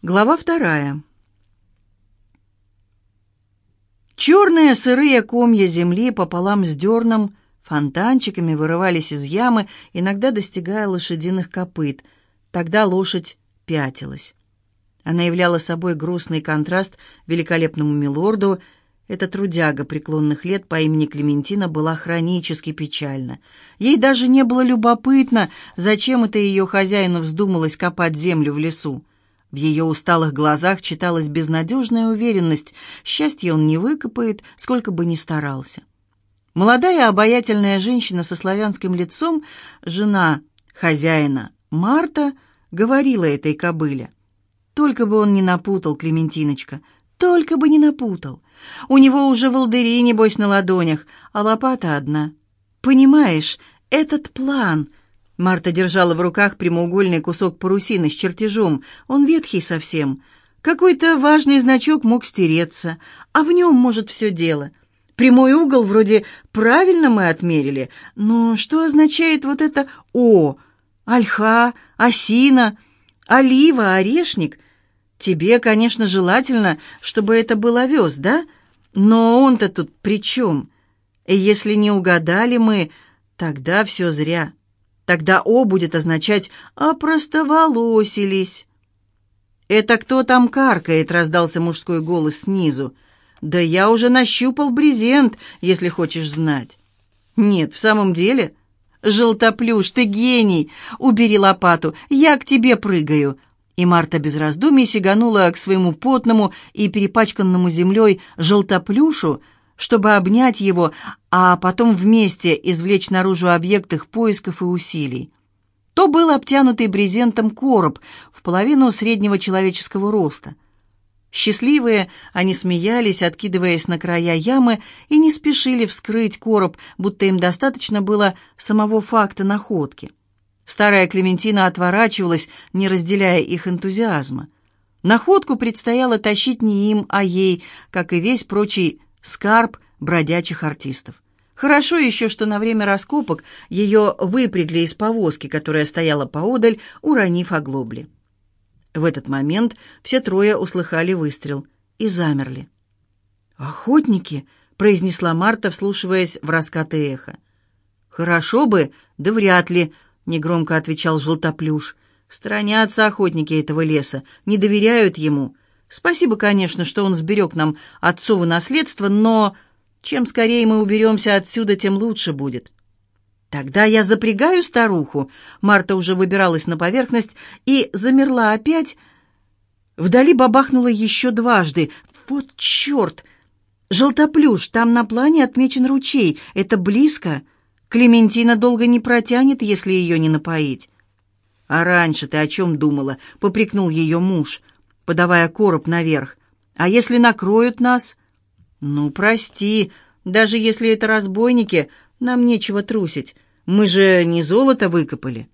Глава вторая. Черные сырые комья земли пополам с дерном фонтанчиками вырывались из ямы, иногда достигая лошадиных копыт. Тогда лошадь пятилась. Она являла собой грустный контраст великолепному милорду. Эта трудяга преклонных лет по имени Клементина была хронически печальна. Ей даже не было любопытно, зачем это ее хозяину вздумалось копать землю в лесу. В ее усталых глазах читалась безнадежная уверенность, счастье он не выкопает, сколько бы ни старался. Молодая обаятельная женщина со славянским лицом, жена хозяина Марта, говорила этой кобыле. «Только бы он не напутал, Клементиночка, только бы не напутал. У него уже волдыри, небось, на ладонях, а лопата одна. Понимаешь, этот план...» Марта держала в руках прямоугольный кусок парусины с чертежом. Он ветхий совсем. Какой-то важный значок мог стереться, а в нем, может, все дело. Прямой угол вроде правильно мы отмерили, но что означает вот это «о»? Ольха, осина, олива, орешник? Тебе, конечно, желательно, чтобы это был овес, да? Но он-то тут при чем? Если не угадали мы, тогда все зря». Тогда «о» будет означать «опростоволосились». «Это кто там каркает?» — раздался мужской голос снизу. «Да я уже нащупал брезент, если хочешь знать». «Нет, в самом деле...» «Желтоплюш, ты гений! Убери лопату, я к тебе прыгаю!» И Марта без раздумий сиганула к своему потному и перепачканному землей желтоплюшу, чтобы обнять его, а потом вместе извлечь наружу объект их поисков и усилий. То был обтянутый брезентом короб в половину среднего человеческого роста. Счастливые, они смеялись, откидываясь на края ямы, и не спешили вскрыть короб, будто им достаточно было самого факта находки. Старая Клементина отворачивалась, не разделяя их энтузиазма. Находку предстояло тащить не им, а ей, как и весь прочий скарб бродячих артистов. Хорошо еще, что на время раскопок ее выпрягли из повозки, которая стояла поодаль, уронив оглобли. В этот момент все трое услыхали выстрел и замерли. «Охотники!» — произнесла Марта, вслушиваясь в раскаты эха. «Хорошо бы, да вряд ли», — негромко отвечал Желтоплюш. «Сторонятся охотники этого леса, не доверяют ему. Спасибо, конечно, что он сберег нам отцово наследство, но чем скорее мы уберемся отсюда, тем лучше будет. Тогда я запрягаю старуху. Марта уже выбиралась на поверхность и замерла опять. Вдали бабахнула еще дважды. Вот черт! Желтоплюш, там на плане отмечен ручей. Это близко. Клементина долго не протянет, если ее не напоить. «А раньше ты о чем думала?» — попрекнул ее муж — подавая короб наверх. «А если накроют нас?» «Ну, прости, даже если это разбойники, нам нечего трусить. Мы же не золото выкопали».